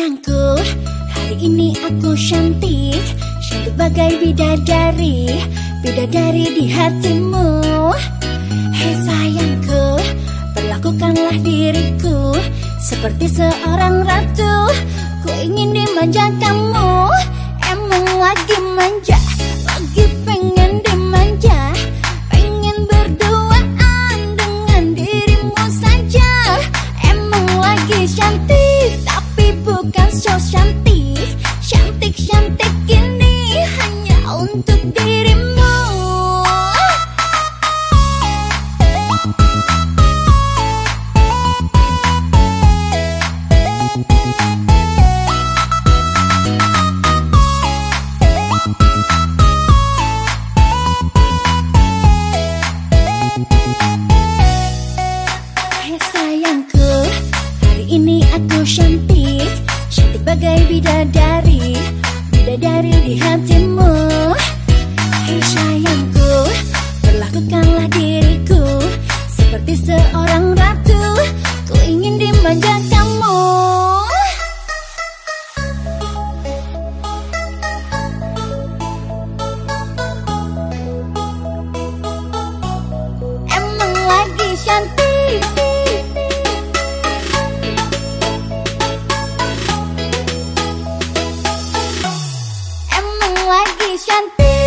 sayangku, hari ini aku cantik Cantik bagai bidadari Bidadari di hatimu. Hei sayangku, perlakukanlah diriku Seperti seorang ratu. Ku ingin dimanja kamu Emang lagi manja untuk dirimu Thank you. cantik